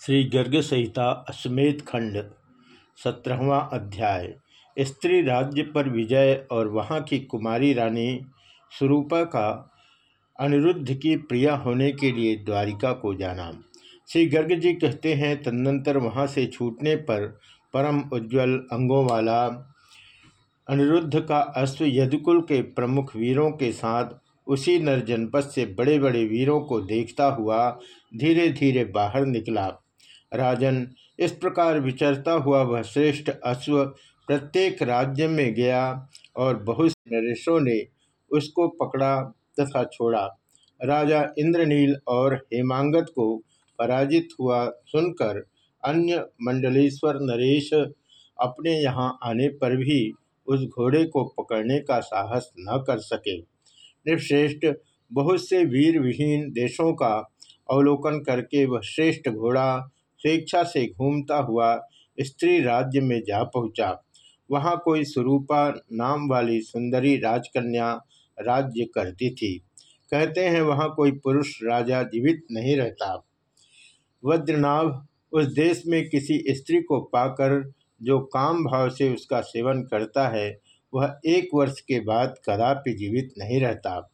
श्री गर्ग संहिता अश्वमेध खंड, सत्रहवा अध्याय। स्त्री राज्य पर विजय और वहाँ की कुमारी रानी स्वरूपा का अनिरुद्ध की प्रिया होने के लिए द्वारिका को जाना। श्री गर्ग जी कहते हैं, तदनंतर वहाँ से छूटने पर परम उज्ज्वल अंगों वाला अनिरुद्ध का अश्व यदुकुल के प्रमुख वीरों के साथ उसी नर जनपद से बड़े बड़े वीरों को देखता हुआ धीरे धीरे बाहर निकला। राजन। इस प्रकार विचरता हुआ वह श्रेष्ठ अश्व प्रत्येक राज्य में गया और बहुत नरेशों ने उसको पकड़ा तथा छोड़ा। राजा इंद्रनील और हेमांगत को पराजित हुआ सुनकर अन्य मंडलेश्वर नरेश अपने यहाँ आने पर भी उस घोड़े को पकड़ने का साहस न कर सके। निश्रेष्ठ, बहुत से वीर विहीन देशों का अवलोकन करके वह श्रेष्ठ घोड़ा स्वेच्छा से घूमता हुआ स्त्री राज्य में जा पहुँचा। वहाँ कोई स्वरूपा नाम वाली सुंदरी राजकन्या राज्य करती थी। कहते हैं वहाँ कोई पुरुष राजा जीवित नहीं रहता। वज्रनाभ उस देश में किसी स्त्री को पाकर जो काम भाव से उसका सेवन करता है, वह एक वर्ष के बाद कदापि जीवित नहीं रहता।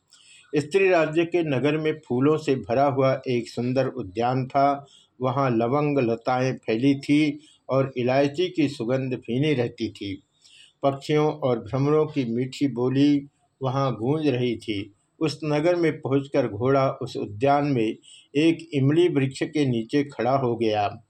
स्त्री राज्य के नगर में फूलों से भरा हुआ एक सुंदर उद्यान था वहाँ लवंग लताएँ फैली थी और इलायची की सुगंध फीनी रहती थी। पक्षियों और भ्रमरों की मीठी बोली वहाँ गूंज रही थी। उस नगर में पहुंचकर घोड़ा उस उद्यान में एक इमली वृक्ष के नीचे खड़ा हो गया।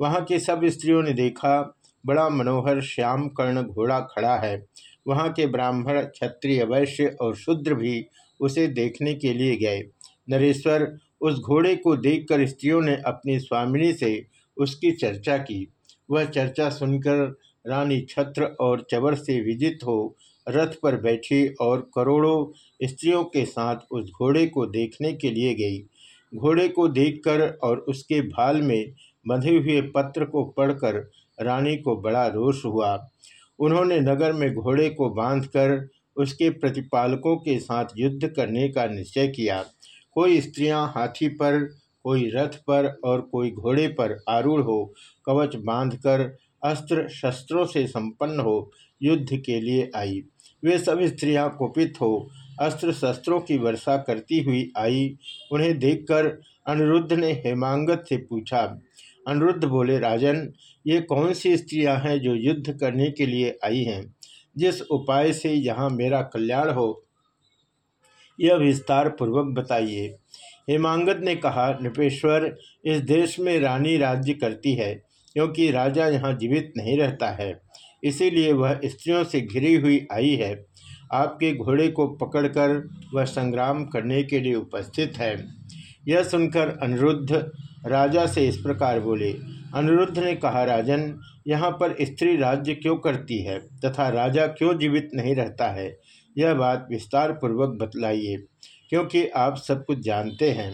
वहाँ की सब स्त्रियों ने देखा, बड़ा मनोहर श्याम कर्ण घोड़ा खड़ा है। वहाँ के ब्राह्मण, क्षत्रिय, वैश्य और शूद्र भी उसे देखने के लिए गए। नरेश्वर उस घोड़े को देखकर स्त्रियों ने अपनी स्वामिनी से उसकी चर्चा की। वह चर्चा सुनकर रानी छत्र और चबर से विजित हो रथ पर बैठी और करोड़ों स्त्रियों के साथ उस घोड़े को देखने के लिए गई। घोड़े को देखकर और उसके भाल में बंधे हुए पत्र को पढ़कर रानी को बड़ा रोष हुआ। उन्होंने नगर में घोड़े को बांधकर उसके प्रतिपालकों के साथ युद्ध करने का निश्चय किया। कोई स्त्रियाँ हाथी पर, कोई रथ पर और कोई घोड़े पर आरूढ़ हो, कवच बांधकर अस्त्र शस्त्रों से संपन्न हो, युद्ध के लिए आई। वे सब स्त्रियाँ कुपित हो, अस्त्र शस्त्रों की वर्षा करती हुई आई। उन्हें देखकर अनिरुद्ध ने हेमांगत से पूछा, अनिरुद्ध बोले, राजन, ये कौन सी स्त्रियाँ हैं जो युद्ध करने के लिए आई हैं? जिस उपाय से यहाँ मेरा कल्याण हो यह विस्तार पूर्वक बताइए। हेमांगत ने कहा, नृपेश्वर, इस देश में रानी राज्य करती है, क्योंकि राजा यहाँ जीवित नहीं रहता है। इसीलिए वह स्त्रियों से घिरी हुई आई है। आपके घोड़े को पकड़कर वह संग्राम करने के लिए उपस्थित है। यह सुनकर अनिरुद्ध राजा से इस प्रकार बोले, अनिरुद्ध ने कहा, राजन, यहाँ पर स्त्री राज्य क्यों करती है तथा राजा क्यों जीवित नहीं रहता है? यह बात विस्तार पूर्वक बतलाइए, क्योंकि आप सब कुछ जानते हैं।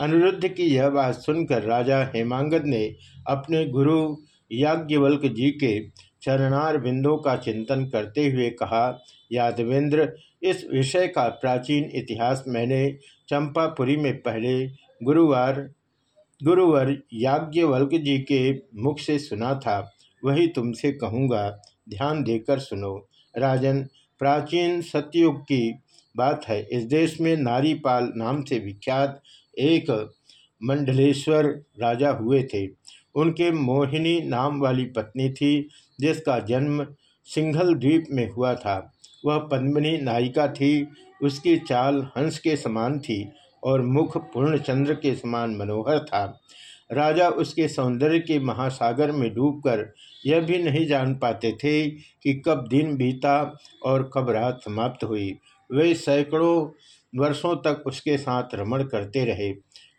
अनिरुद्ध की यह बात सुनकर राजा हेमांगद ने अपने गुरु याज्ञवल्क जी के चरणार बिंदों का चिंतन करते हुए कहा यादवेंद्र इस विषय का प्राचीन इतिहास मैंने चंपापुरी में पहले गुरुवार, गुरुवर याज्ञवल्क जी के मुख से सुना था। वही तुमसे कहूँगा। ध्यान देकर सुनो। राजन प्राचीन सतयुग की बात है। इस देश में नारीपाल नाम से विख्यात एक मंडलेश्वर राजा हुए थे। उनके मोहिनी नाम वाली पत्नी थी, जिसका जन्म सिंघल द्वीप में हुआ था। वह पद्मिनी नायिका थी, उसकी चाल हंस के समान थी और मुख पूर्णचंद्र के समान मनोहर था। राजा उसके सौंदर्य के महासागर में डूबकर यह भी नहीं जान पाते थे कि कब दिन बीता और कब रात समाप्त हुई। वे सैकड़ों वर्षों तक उसके साथ रमण करते रहे।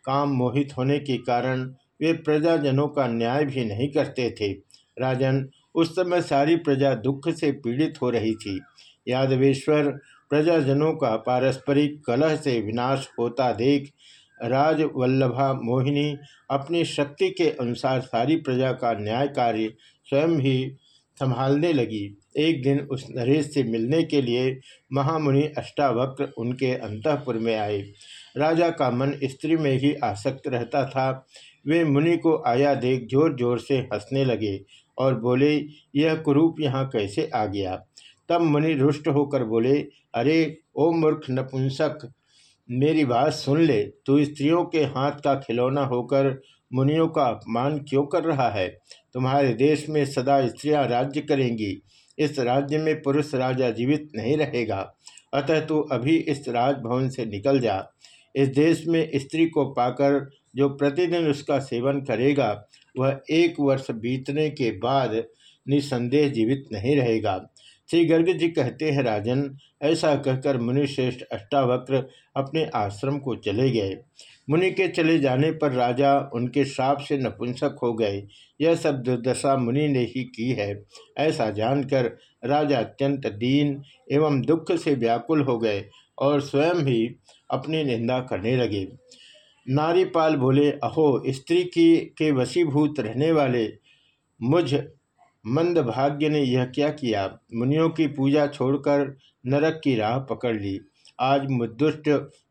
काम मोहित होने के कारण वे प्रजाजनों का न्याय भी नहीं करते थे। राजन उस समय सारी प्रजा दुख से पीड़ित हो रही थी। यादवेश्वर प्रजाजनों का पारस्परिक कलह से विनाश होता देख राजवल्लभा मोहिनी अपनी शक्ति के अनुसार सारी प्रजा का न्याय कार्य स्वयं ही संभालने लगी। एक दिन उस नरेश से मिलने के लिए महामुनि अष्टावक्र उनके अंतपुर में आए। राजा का मन स्त्री में ही आसक्त रहता था। वे मुनि को आया देख ज़ोर ज़ोर से हंसने लगे और बोले, यह कुरूप यहाँ कैसे आ गया? तब मुनि रुष्ट होकर बोले, अरे, ओ मूर्ख नपुंसक मेरी बात सुन ले, तू स्त्रियों के हाथ का खिलौना होकर मुनियों का अपमान क्यों कर रहा है? तुम्हारे देश में सदा स्त्रियाँ राज्य करेंगी। इस राज्य में पुरुष राजा जीवित नहीं रहेगा। अतः तू अभी इस राजभवन से निकल जा। इस देश में स्त्री को पाकर जो प्रतिदिन उसका सेवन करेगा, वह एक वर्ष बीतने के बाद निसंदेह जीवित नहीं रहेगा। श्री गर्ग जी कहते हैं, राजन, ऐसा कहकर मुनि श्रेष्ठ अष्टावक्र अपने आश्रम को चले गए। मुनि के चले जाने पर राजा उनके श्राप से नपुंसक हो गए। यह सब दुर्दशा मुनि ने ही की है। ऐसा जानकर राजा अत्यंत दीन एवं दुख से व्याकुल हो गए और स्वयं ही अपनी निंदा करने लगे। नारीपाल बोले, अहो, स्त्री की के वशीभूत रहने वाले मुझ मंद भाग्य ने यह क्या किया? मुनियों की पूजा छोड़कर नरक की राह पकड़ ली। आज मुदुष्ट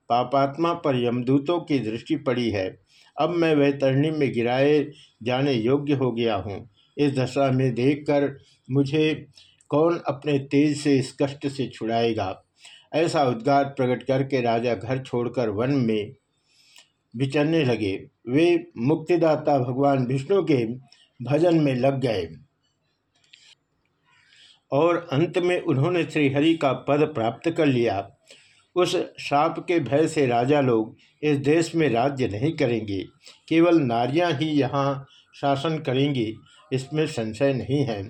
पापात्मा पर यमदूतों की दृष्टि पड़ी है। अब मैं वह तरणी में गिराए जाने योग्य हो गया हूँ। इस दशा में देखकर मुझे कौन अपने तेज से इस कष्ट से छुड़ाएगा? ऐसा उद्गार प्रकट करके राजा घर छोड़कर वन में विचरने लगे। वे मुक्तिदाता भगवान विष्णु के भजन में लग गए। और अंत में उन्होंने श्रीहरि का पद प्राप्त कर लिया। उस श्राप के भय से राजा लोग इस देश में राज्य नहीं करेंगे, केवल नारियाँ ही यहाँ शासन करेंगी, इसमें संशय नहीं है।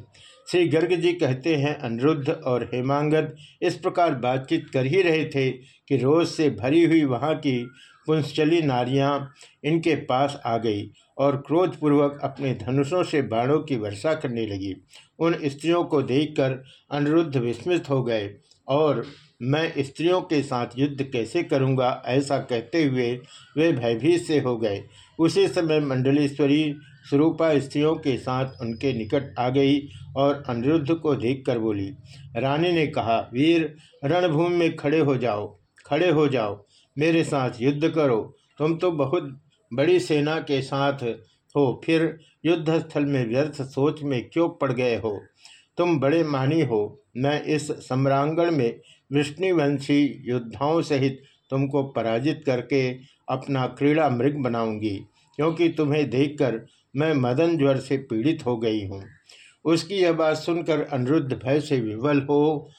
श्री गर्ग जी कहते हैं, अनिरुद्ध और हेमांगद इस प्रकार बातचीत कर ही रहे थे कि रोज से भरी हुई वहाँ की पुंसचली नारियाँ इनके पास आ गई और क्रोधपूर्वक अपने धनुषों से बाणों की वर्षा करने लगी। उन स्त्रियों को देखकर अनिरुद्ध विस्मित हो गए और मैं स्त्रियों के साथ युद्ध कैसे करूँगा ऐसा कहते हुए वे भयभीत से हो गए। उसी समय मंडलेश्वरी स्वरूपा स्त्रियों के साथ उनके निकट आ गई और अनिरुद्ध को देखकर बोली, रानी ने कहा, वीर, रणभूमि में खड़े हो जाओ, खड़े हो जाओ मेरे साथ युद्ध करो। तुम तो बहुत बड़ी सेना के साथ हो, फिर युद्ध स्थल में व्यर्थ सोच में क्यों पड़ गए हो? तुम बड़े मानी हो। मैं इस सम्रांगण में विष्णुवंशी योद्धाओं सहित तुमको पराजित करके अपना क्रीड़ा मृग बनाऊँगी, क्योंकि तुम्हें देखकर मैं मदन ज्वर से पीड़ित हो गई हूँ। उसकी यह बात सुनकर अनिरुद्ध भय से विवल हो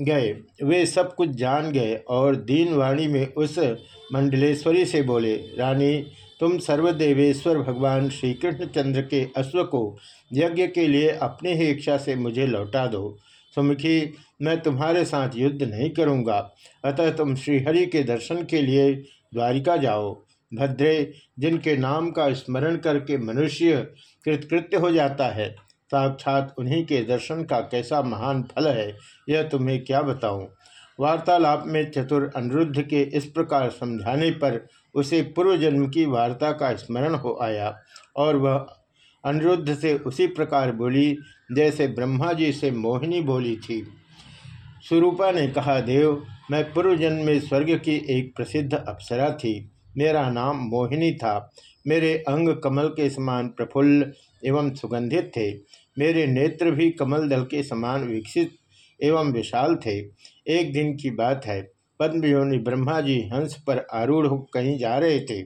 गए। वे सब कुछ जान गए और दीनवाणी में उस मंडलेश्वरी से बोले, रानी, तुम सर्वदेवेश्वर भगवान श्री कृष्णचंद्र के अश्व को यज्ञ के लिए अपनी ही इच्छा से मुझे लौटा दो। सुमुखी, मैं तुम्हारे साथ युद्ध नहीं करूँगा। अतः तुम श्रीहरि के दर्शन के लिए द्वारिका जाओ। भद्रे, जिनके नाम का स्मरण करके मनुष्य कृतकृत्य हो जाता है साक्षात उन्हीं के दर्शन का कैसा महान फल है, यह तुम्हें क्या बताऊँ? वार्तालाप में चतुर अनिरुद्ध के इस प्रकार समझाने पर उसे पूर्व जन्म की वार्ता का स्मरण हो आया और वह अनिरुद्ध से उसी प्रकार बोली, जैसे ब्रह्मा जी से मोहिनी बोली थी। स्वरूपा ने कहा, देव, मैं पूर्व जन्म में स्वर्ग की एक प्रसिद्ध अप्सरा थी। मेरा नाम मोहिनी था। मेरे अंग कमल के समान प्रफुल्ल एवं सुगंधित थे। मेरे नेत्र भी कमल दल के समान विकसित एवं विशाल थे। एक दिन की बात है, पद्मयोनि ब्रह्मा जी हंस पर आरूढ़ कहीं जा रहे थे।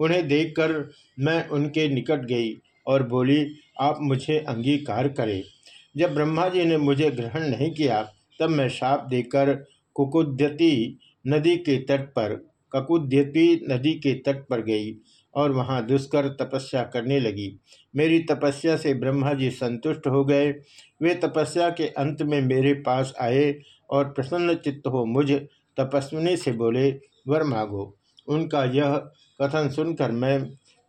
उन्हें देखकर मैं उनके निकट गई और बोली, आप मुझे अंगीकार करें। जब ब्रह्मा जी ने मुझे ग्रहण नहीं किया, तब मैं शाप देकर कुकुद्यति नदी के तट पर, ककुद्यति नदी के तट पर गई। और वहाँ दुष्कर तपस्या करने लगी। मेरी तपस्या से ब्रह्मा जी संतुष्ट हो गए। वे तपस्या के अंत में मेरे पास आए और प्रसन्न चित्त हो मुझ तपस्विनी से बोले, वर मांगो। उनका यह कथन सुनकर मैं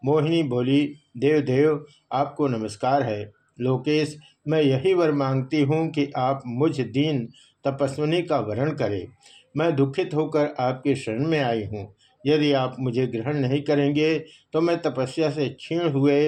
मोहिनी बोली, देव देव, आपको नमस्कार है। लोकेश, मैं यही वर मांगती हूँ कि आप मुझ दीन तपस्विनी का वरण करें। मैं दुखित होकर आपके शरण में आई हूँ। यदि आप मुझे ग्रहण नहीं करेंगे तो मैं तपस्या से क्षीण हुए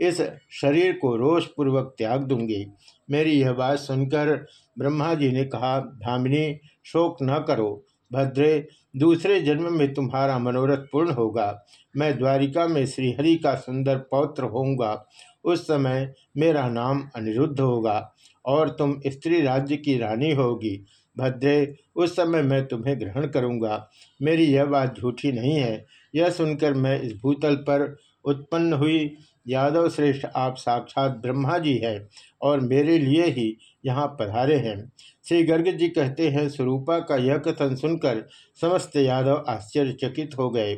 इस शरीर को रोषपूर्वक त्याग दूँगी। मेरी यह बात सुनकर ब्रह्मा जी ने कहा धामिनी शोक न करो। भद्रे, दूसरे जन्म में तुम्हारा मनोरथ पूर्ण होगा। मैं द्वारिका में श्रीहरि का सुंदर पौत्र होऊँगा। उस समय मेरा नाम अनिरुद्ध होगा और तुम स्त्री राज्य की रानी होगी। भद्रे, उस समय मैं तुम्हें ग्रहण करूँगा। मेरी यह बात झूठी नहीं है। यह सुनकर मैं इस भूतल पर उत्पन्न हुई यादव श्रेष्ठ आप साक्षात ब्रह्मा जी है और मेरे लिए ही यहाँ पधारे हैं। श्री गर्ग जी कहते हैं स्वरूपा का यह कथन सुनकर समस्त यादव आश्चर्यचकित हो गए।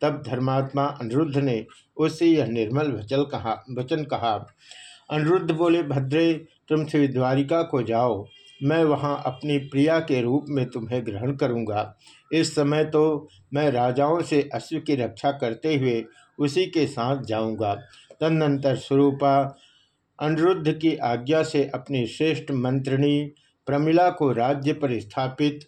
तब धर्मात्मा अनिरुद्ध ने उससे यह निर्मल वचल कहा, वचन कहा, अनिरुद्ध बोले, भद्रे, तुम श्री द्वारिका को जाओ। मैं वहाँ अपनी प्रिया के रूप में तुम्हें ग्रहण करूँगा। इस समय तो मैं राजाओं से अश्व की रक्षा करते हुए उसी के साथ जाऊँगा। तदनंतर स्वरूपा अनिरुद्ध की आज्ञा से अपनी श्रेष्ठ मंत्रिणी प्रमिला को राज्य पर स्थापित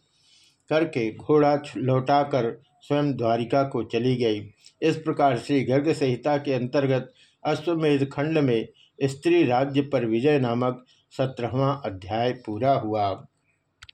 करके घोड़ा लौटाकर स्वयं द्वारिका को चली गई। इस प्रकार श्री गर्ग संहिता के अंतर्गत अश्वमेध खंड में स्त्री राज्य पर विजय नामक सत्रहवा अध्याय पूरा हुआ।